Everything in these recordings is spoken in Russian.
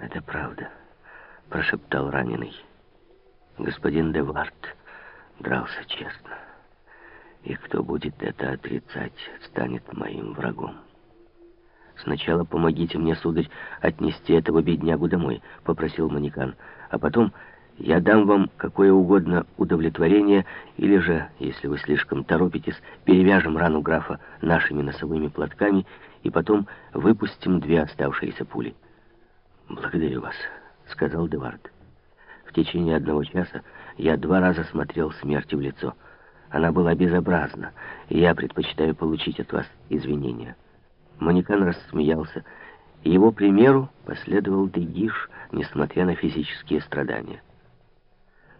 «Это правда», — прошептал раненый. «Господин Девард дрался честно, и кто будет это отрицать, станет моим врагом». «Сначала помогите мне, сударь, отнести этого беднягу домой», — попросил Манекан. «А потом я дам вам какое угодно удовлетворение, или же, если вы слишком торопитесь, перевяжем рану графа нашими носовыми платками и потом выпустим две оставшиеся пули». «Благодарю вас», — сказал Девард. «В течение одного часа я два раза смотрел смерти в лицо. Она была безобразна, и я предпочитаю получить от вас извинения». Манекан рассмеялся, его примеру последовал Дегиш, несмотря на физические страдания.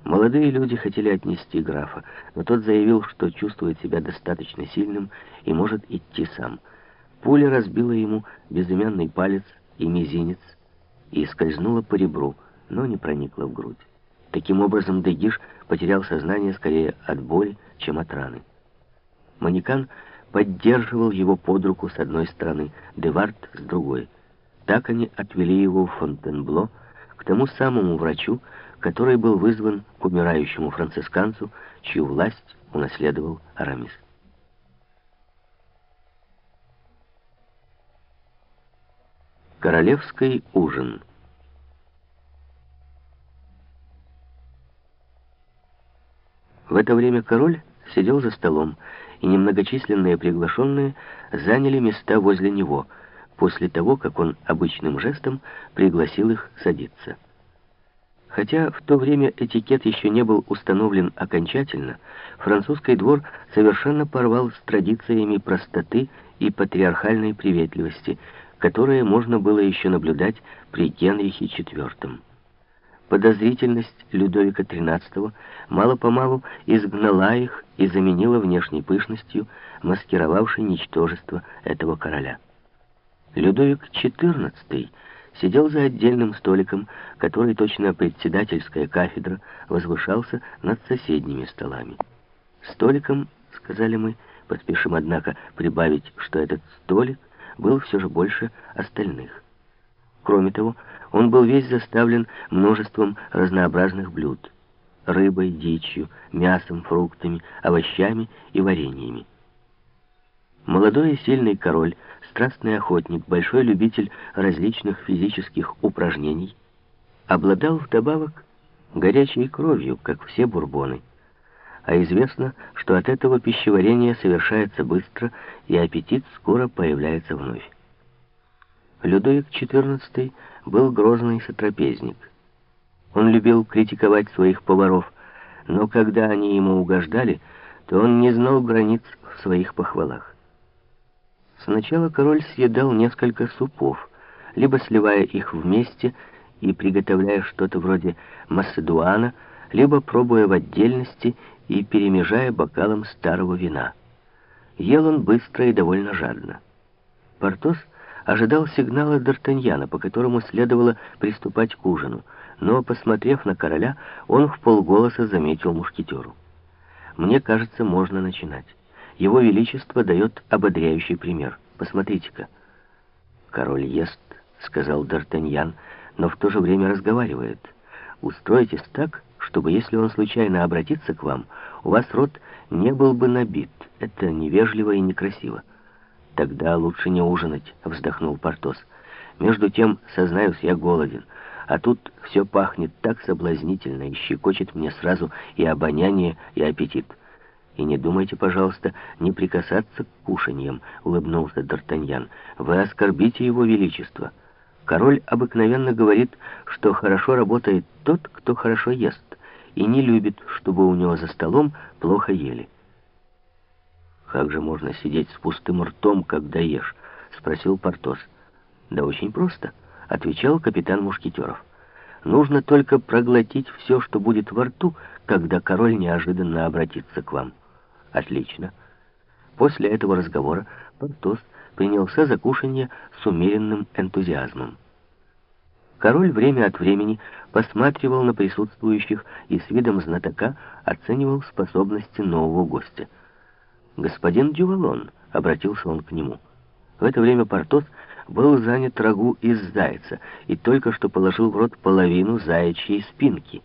Молодые люди хотели отнести графа, но тот заявил, что чувствует себя достаточно сильным и может идти сам. Пуля разбила ему безымянный палец и мизинец, и скользнула по ребру, но не проникла в грудь. Таким образом, Дегиш потерял сознание скорее от боли, чем от раны. Манекан поддерживал его под руку с одной стороны, Девард с другой. Так они отвели его в Фонтенбло к тому самому врачу, который был вызван к умирающему францисканцу, чью власть унаследовал Арамис. Королевский ужин. В это время король сидел за столом, и немногочисленные приглашенные заняли места возле него, после того, как он обычным жестом пригласил их садиться. Хотя в то время этикет еще не был установлен окончательно, французский двор совершенно порвал с традициями простоты и патриархальной приветливости – которое можно было еще наблюдать при Генрихе IV. Подозрительность Людовика XIII мало-помалу изгнала их и заменила внешней пышностью, маскировавшей ничтожество этого короля. Людовик XIV сидел за отдельным столиком, который, точно председательская кафедра, возвышался над соседними столами. Столиком, сказали мы, поспешим, однако, прибавить, что этот столик был все же больше остальных. Кроме того, он был весь заставлен множеством разнообразных блюд. Рыбой, дичью, мясом, фруктами, овощами и вареньями. Молодой и сильный король, страстный охотник, большой любитель различных физических упражнений, обладал вдобавок горячей кровью, как все бурбоны а известно, что от этого пищеварение совершается быстро, и аппетит скоро появляется вновь. Людовик XIV был грозный сотрапезник. Он любил критиковать своих поваров, но когда они ему угождали, то он не знал границ в своих похвалах. Сначала король съедал несколько супов, либо сливая их вместе и приготовляя что-то вроде массадуана, либо пробуя в отдельности и перемежая бокалом старого вина. Ел он быстро и довольно жадно. Портос ожидал сигнала Д'Артаньяна, по которому следовало приступать к ужину, но, посмотрев на короля, он в полголоса заметил мушкетеру. «Мне кажется, можно начинать. Его Величество дает ободряющий пример. Посмотрите-ка». «Король ест», — сказал Д'Артаньян, — «но в то же время разговаривает. Устройтесь так, чтобы, если он случайно обратится к вам, у вас рот не был бы набит. Это невежливо и некрасиво. Тогда лучше не ужинать, вздохнул Портос. Между тем, сознаюсь, я голоден. А тут все пахнет так соблазнительно и щекочет мне сразу и обоняние, и аппетит. И не думайте, пожалуйста, не прикасаться к кушаньям, улыбнулся Д'Артаньян. Вы оскорбите его величество. Король обыкновенно говорит, что хорошо работает тот, кто хорошо ест, и не любит, чтобы у него за столом плохо ели. «Как же можно сидеть с пустым ртом, когда ешь?» — спросил Портос. «Да очень просто», — отвечал капитан Мушкетеров. «Нужно только проглотить все, что будет во рту, когда король неожиданно обратится к вам». «Отлично». После этого разговора Портос принялся за кушанье с умеренным энтузиазмом. Король время от времени посматривал на присутствующих и с видом знатока оценивал способности нового гостя. «Господин Дювалон», — обратился он к нему. В это время Портос был занят рагу из зайца и только что положил в рот половину заячьей спинки.